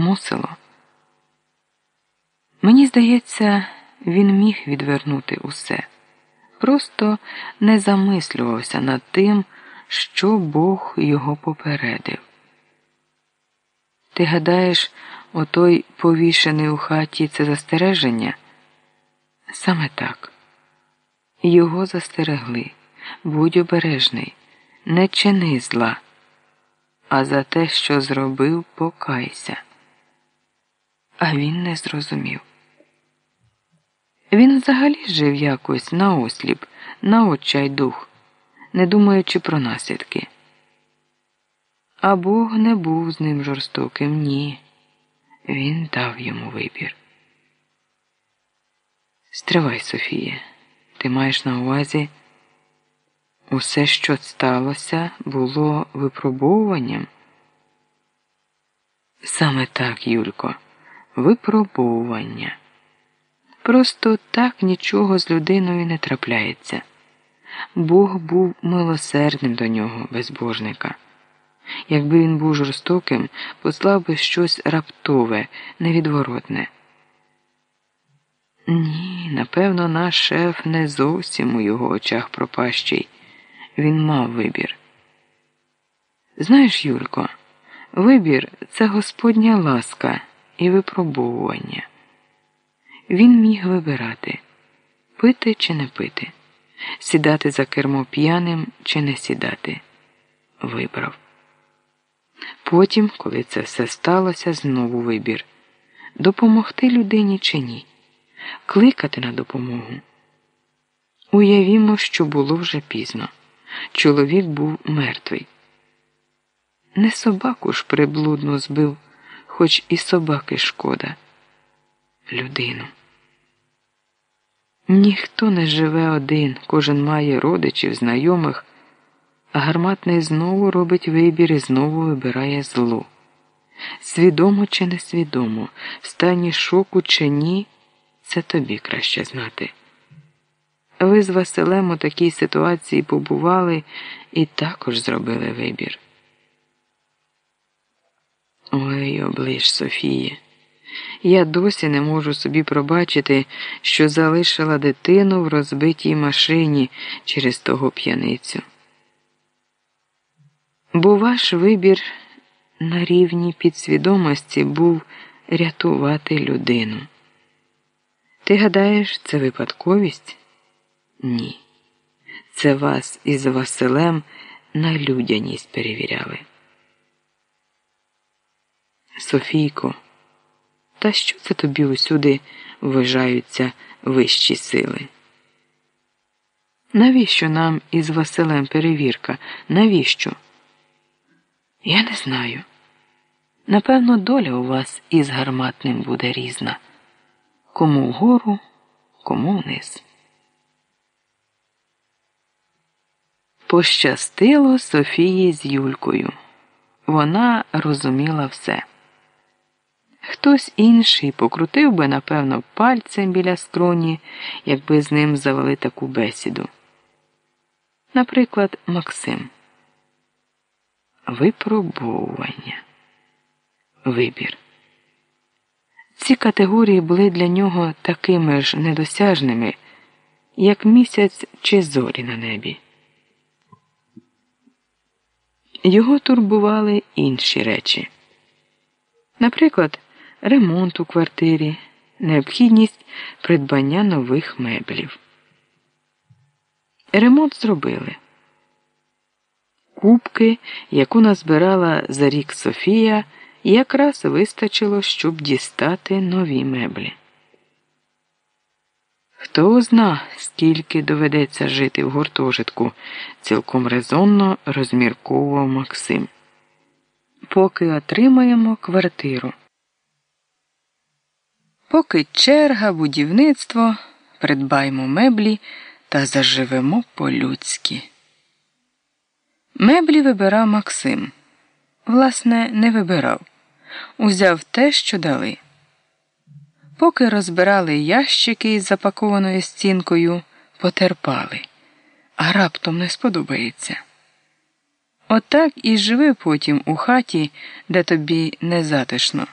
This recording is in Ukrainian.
мусило. Мені здається, він міг відвернути усе, просто не замислювався над тим, що Бог його попередив. Ти гадаєш, отой повішений у хаті це застереження? Саме так. Його застерегли. Будь обережний, не чини зла, а за те, що зробив, покайся. А він не зрозумів. Він взагалі жив якось на осліп, на очай дух, не думаючи про наслідки. А Бог не був з ним жорстоким, ні. Він дав йому вибір. Стривай, Софія, ти маєш на увазі, усе, що сталося, було випробовуванням? Саме так, Юлько, випробовування. Просто так нічого з людиною не трапляється. Бог був милосердним до нього, безбожника. Якби він був жорстоким, послав би щось раптове, невідворотне. Ні, напевно, наш шеф не зовсім у його очах пропащий. Він мав вибір. Знаєш, Юлько, вибір це Господня ласка і випробовування. Він міг вибирати пити чи не пити, сідати за кермо п'яним чи не сідати. Вибрав. Потім, коли це все сталося, знову вибір допомогти людині чи ні, кликати на допомогу. Уявімо, що було вже пізно. Чоловік був мертвий. Не собаку ж приблудно збив, хоч і собаки шкода. Людину. Ніхто не живе один, кожен має родичів, знайомих, а гарматний знову робить вибір і знову вибирає зло. Свідомо чи несвідомо, в стані шоку чи ні, це тобі краще знати. Ви з Василем у такій ситуації побували і також зробили вибір. Ой, оближ Софія. Я досі не можу собі пробачити, що залишила дитину в розбитій машині через того п'яницю. Бо ваш вибір на рівні підсвідомості був рятувати людину. Ти гадаєш, це випадковість? Ні. Це вас із Василем на людяність перевіряли. Софійко. Та що це тобі усюди вважаються вищі сили? Навіщо нам із Василем перевірка? Навіщо? Я не знаю. Напевно, доля у вас із гарматним буде різна. Кому вгору, кому вниз. Пощастило Софії з Юлькою. Вона розуміла все. Хтось інший покрутив би, напевно, пальцем біля скроні, якби з ним завели таку бесіду. Наприклад, Максим. Випробовування. Вибір. Ці категорії були для нього такими ж недосяжними, як місяць чи зорі на небі. Його турбували інші речі. Наприклад, ремонт у квартирі, необхідність придбання нових меблів. Ремонт зробили. Кубки, яку назбирала за рік Софія, якраз вистачило, щоб дістати нові меблі. Хто зна, скільки доведеться жити в гуртожитку, цілком резонно розмірковував Максим. Поки отримаємо квартиру. Поки черга, будівництво, придбаймо меблі та заживемо по-людськи. Меблі вибирав Максим. Власне, не вибирав. Узяв те, що дали. Поки розбирали ящики із запакованою стінкою, потерпали, а раптом не сподобається. Отак і живи потім у хаті, де тобі не затишно.